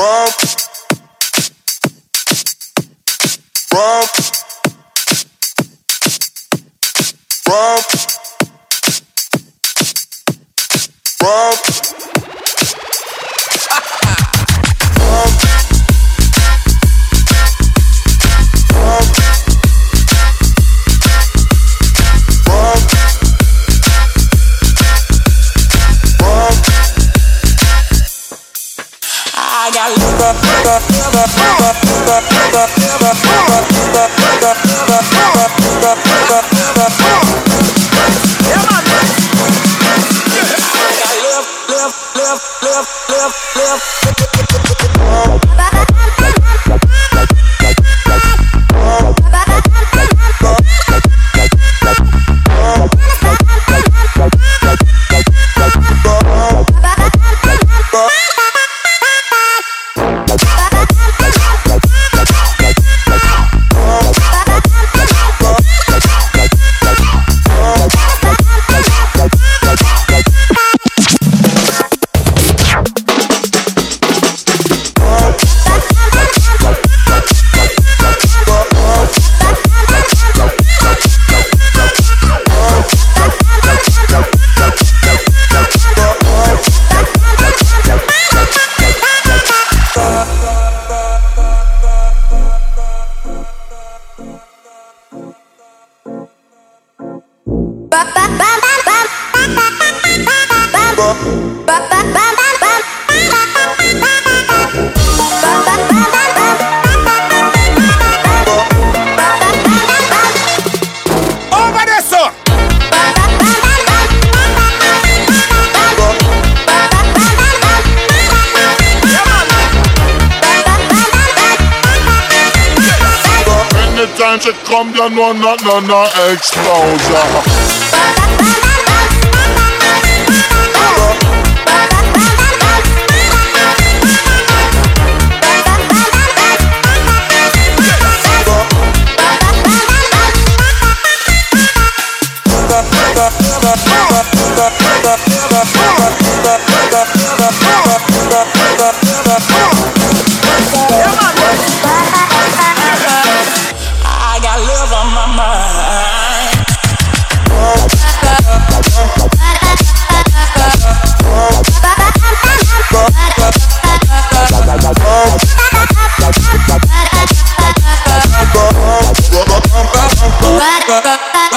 Rob. Rob. Rob. live, live, live, live, live. Anytime she come, you know not no no exposure. Ba ba